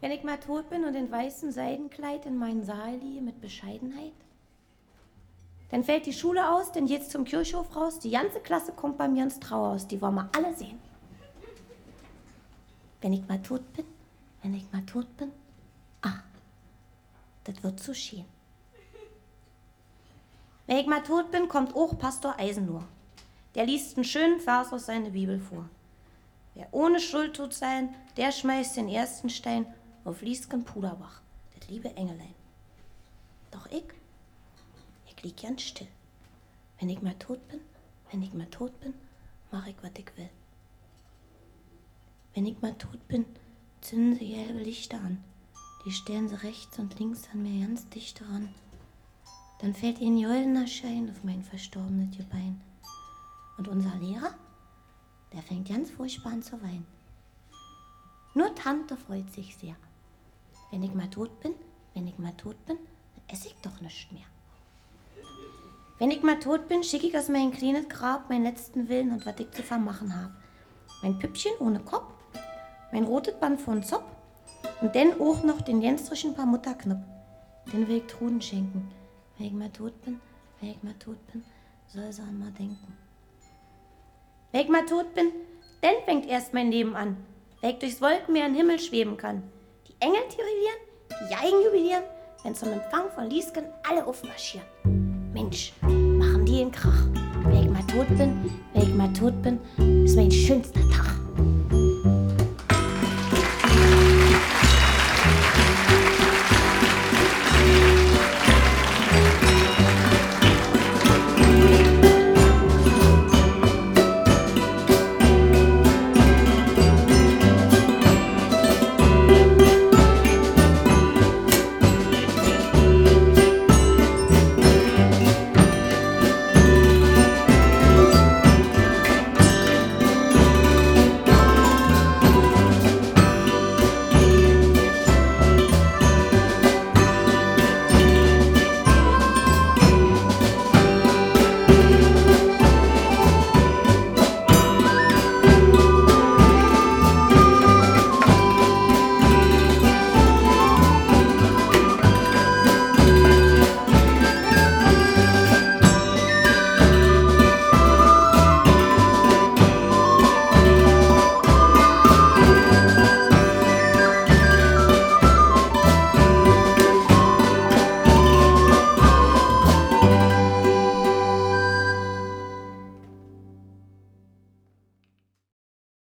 Wenn ich mal tot bin und in weißem Seidenkleid in meinen Saal liege mit Bescheidenheit? Dann fällt die Schule aus, dann geht's zum Kirchhof raus, die ganze Klasse kommt bei mir ins Trauerhaus, die wollen wir alle sehen. Wenn ich mal tot bin, wenn ich mal tot bin, ah, das wird zu schön. Wenn ich mal tot bin, kommt auch Pastor Eisenlohr. Der liest einen schönen Vers aus seiner Bibel vor. Wer ohne Schuld tut sein, der schmeißt den ersten Stein auf Liesken Puderbach, das liebe Engelein. Doch ich, ich lieg ganz still. Wenn ich mal tot bin, wenn ich mal tot bin, mach ich, was ich will. Wenn ich mal tot bin, zünden sie gelbe Lichter an. Die stellen sie rechts und links an mir ganz dicht ran. Dann fällt ihnen goldener Schein auf mein verstorbenes Gebein. Und unser Lehrer, der fängt ganz furchtbar an zu weinen. Nur Tante freut sich sehr. Wenn ich mal tot bin, wenn ich mal tot bin, dann esse ich doch nichts mehr. Wenn ich mal tot bin, schicke ich aus meinem kleinen Grab meinen letzten Willen und was ich zu vermachen habe. Mein Püppchen ohne Kopf, mein rotes Band von Zopp und dann auch noch den jänstrischen paar Mutterknopf. Den will ich Truden schenken. Wenn ich mal tot bin, wenn ich mal tot bin, soll sie an mal denken. Wenn ich mal tot bin, dann fängt erst mein Leben an. Wenn ich durchs Wolkenmeer in den Himmel schweben kann. Engel tirillieren, die Geigen jubilieren, wenn zum Empfang von Liesken alle aufmarschieren. Mensch, machen die einen Krach. Wenn ich mal tot bin, wenn ich mal tot bin, ist mein schönster Tag.